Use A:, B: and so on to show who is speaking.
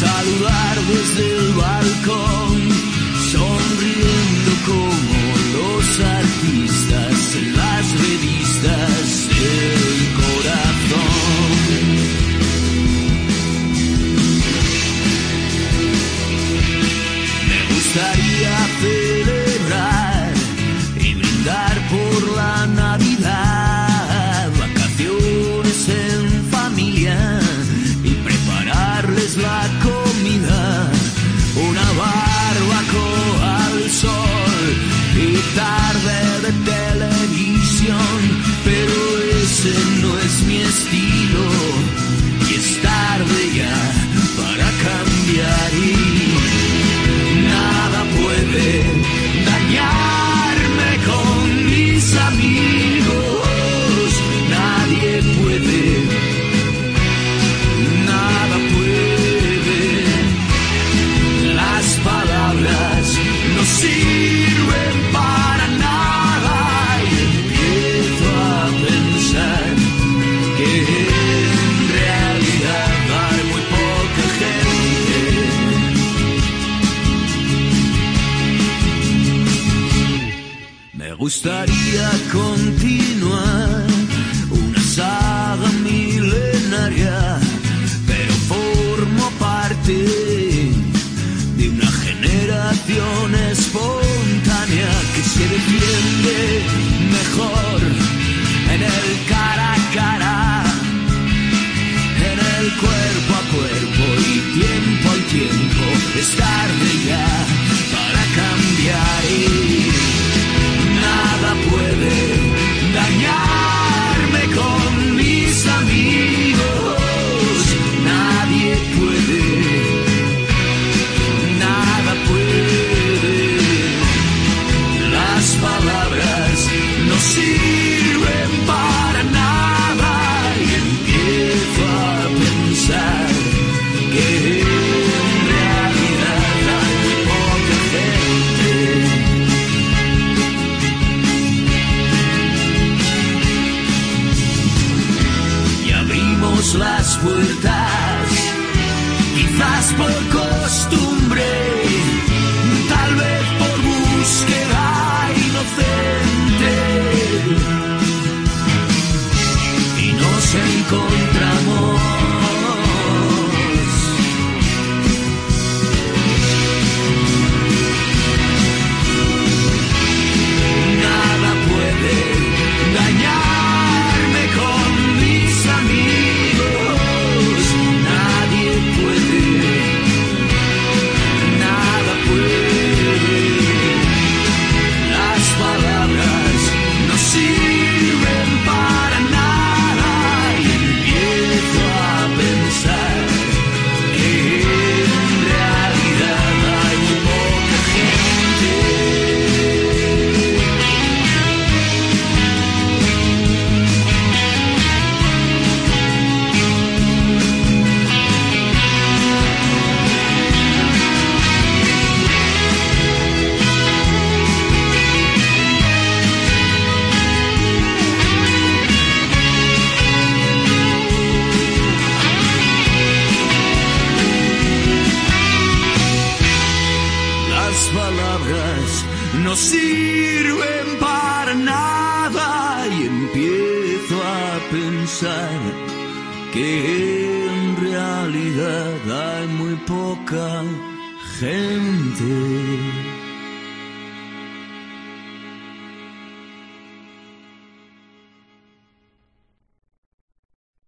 A: saludar desde el balcón, sonriendo como los artistas en las revistas del corazón. Me gustaría celebrar y brindar por la no es mi estilo y es tarde ya gustaría continuar una saga milenaria, pero formo parte de una generación espontánea que se defiende mejor en el cara a cara, en el cuerpo a cuerpo y tiempo al tiempo. Es ya les portes i fas per costumbre. Pensar que en realidad hay muy poca gente.